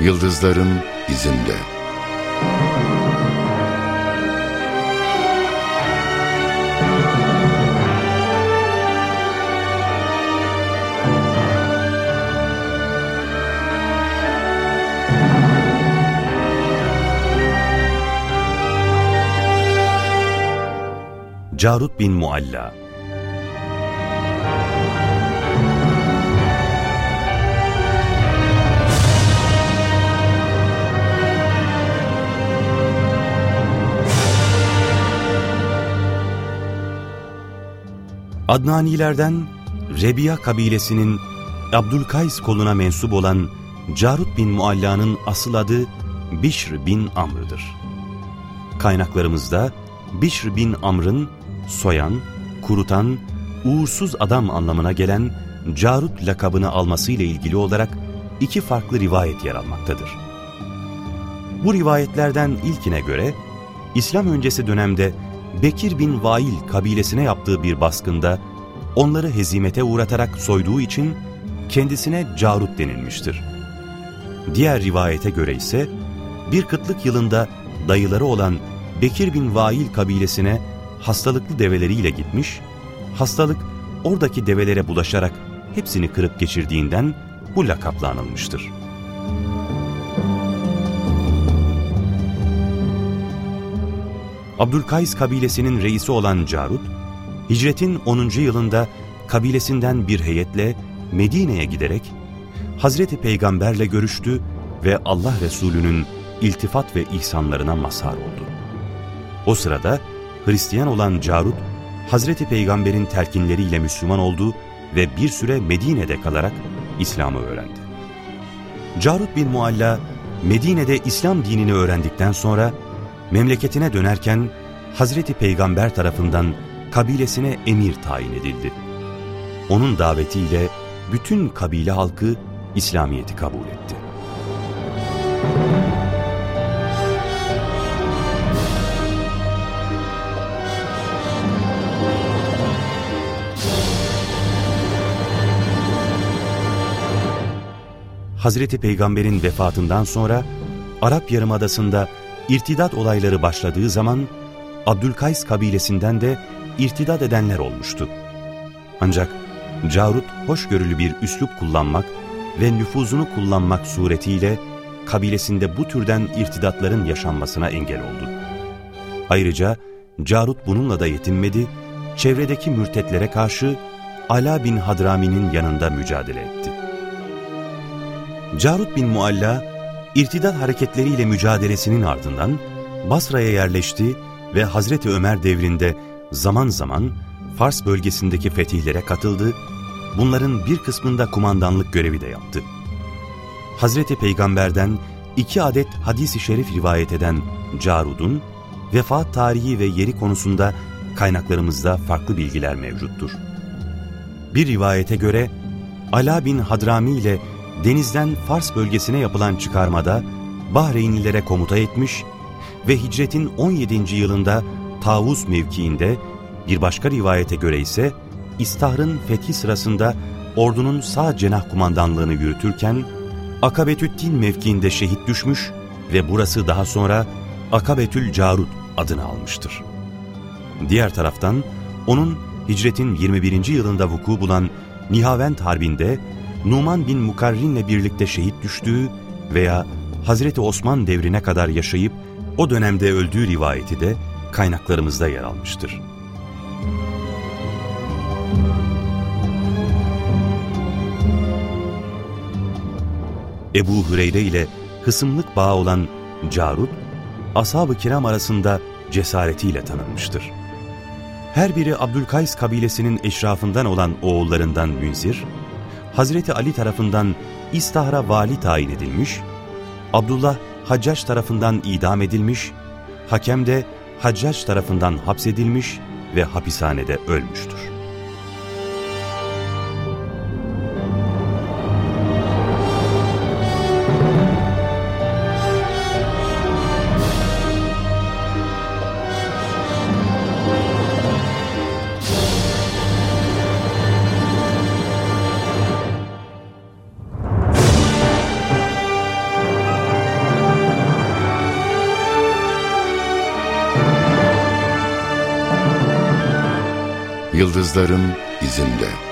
Yıldızların izinde. Carut bin Mualla Adnanilerden Rebiya kabilesinin Abdülkays koluna mensup olan Carut bin Mualla'nın asıl adı Bişr bin Amr'dır. Kaynaklarımızda Bişr bin Amr'ın soyan, kurutan, uğursuz adam anlamına gelen Carut lakabını almasıyla ilgili olarak iki farklı rivayet yer almaktadır. Bu rivayetlerden ilkine göre İslam öncesi dönemde Bekir bin Vail kabilesine yaptığı bir baskında onları hezimete uğratarak soyduğu için kendisine Carut denilmiştir. Diğer rivayete göre ise bir kıtlık yılında dayıları olan Bekir bin Vail kabilesine hastalıklı develeriyle gitmiş, hastalık oradaki develere bulaşarak hepsini kırıp geçirdiğinden bu lakapla anılmıştır. Abdülkays kabilesinin reisi olan Carut, hicretin 10. yılında kabilesinden bir heyetle Medine'ye giderek Hazreti Peygamberle görüştü ve Allah Resulü'nün iltifat ve ihsanlarına mazhar oldu. O sırada Hristiyan olan Carut, Hazreti Peygamber'in telkinleriyle Müslüman oldu ve bir süre Medine'de kalarak İslam'ı öğrendi. Carut bin Mualla, Medine'de İslam dinini öğrendikten sonra memleketine dönerken Hazreti Peygamber tarafından kabilesine emir tayin edildi. Onun davetiyle bütün kabile halkı İslamiyet'i kabul etti. Hazreti Peygamber'in vefatından sonra Arap Yarımadası'nda irtidat olayları başladığı zaman Abdülkays kabilesinden de irtidat edenler olmuştu. Ancak Carut hoşgörülü bir üslup kullanmak ve nüfuzunu kullanmak suretiyle kabilesinde bu türden irtidatların yaşanmasına engel oldu. Ayrıca Carut bununla da yetinmedi, çevredeki mürtetlere karşı Ala bin Hadrami'nin yanında mücadele etti. Carut bin Mualla, irtidat hareketleriyle mücadelesinin ardından Basra'ya yerleşti ve Hazreti Ömer devrinde zaman zaman Fars bölgesindeki fetihlere katıldı, bunların bir kısmında kumandanlık görevi de yaptı. Hazreti Peygamber'den iki adet hadis-i şerif rivayet eden Carud'un vefat tarihi ve yeri konusunda kaynaklarımızda farklı bilgiler mevcuttur. Bir rivayete göre Ala bin Hadrami ile denizden Fars bölgesine yapılan çıkarmada Bahreynlilere komuta etmiş ve hicretin 17. yılında Tavus mevkiinde bir başka rivayete göre ise İstahr'ın fethi sırasında ordunun sağ cenah kumandanlığını yürütürken Akabetüddin mevkiinde şehit düşmüş ve burası daha sonra Akabetül Carut adını almıştır. Diğer taraftan onun hicretin 21. yılında vuku bulan Nihavent Harbi'nde Numan bin Mukarrin'le birlikte şehit düştüğü veya Hazreti Osman devrine kadar yaşayıp o dönemde öldüğü rivayeti de kaynaklarımızda yer almıştır. Ebu Hüreyre ile hısımlık bağı olan Carut, ashab-ı kiram arasında cesaretiyle tanınmıştır. Her biri Abdülkays kabilesinin eşrafından olan oğullarından Münzir, Hazreti Ali tarafından İstahra vali tayin edilmiş, Abdullah Haccaç tarafından idam edilmiş, Hakem de Haccaç tarafından hapsedilmiş ve hapishanede ölmüştür. Yıldızların izinde.''